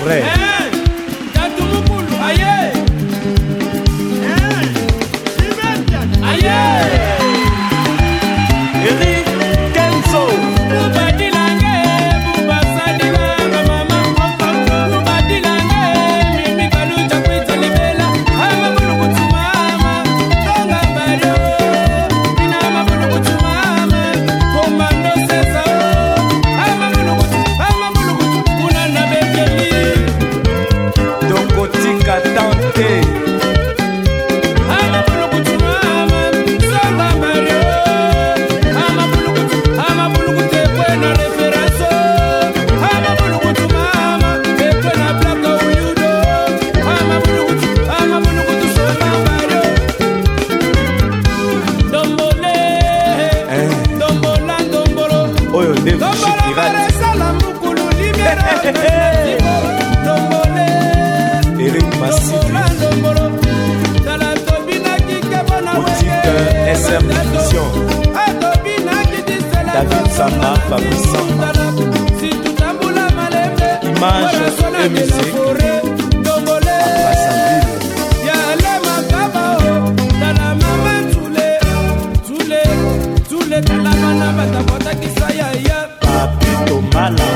Hombre. Pasifik eh. eh, eh, Boutique SM Vision david samba fabrisanga image et musique papito mala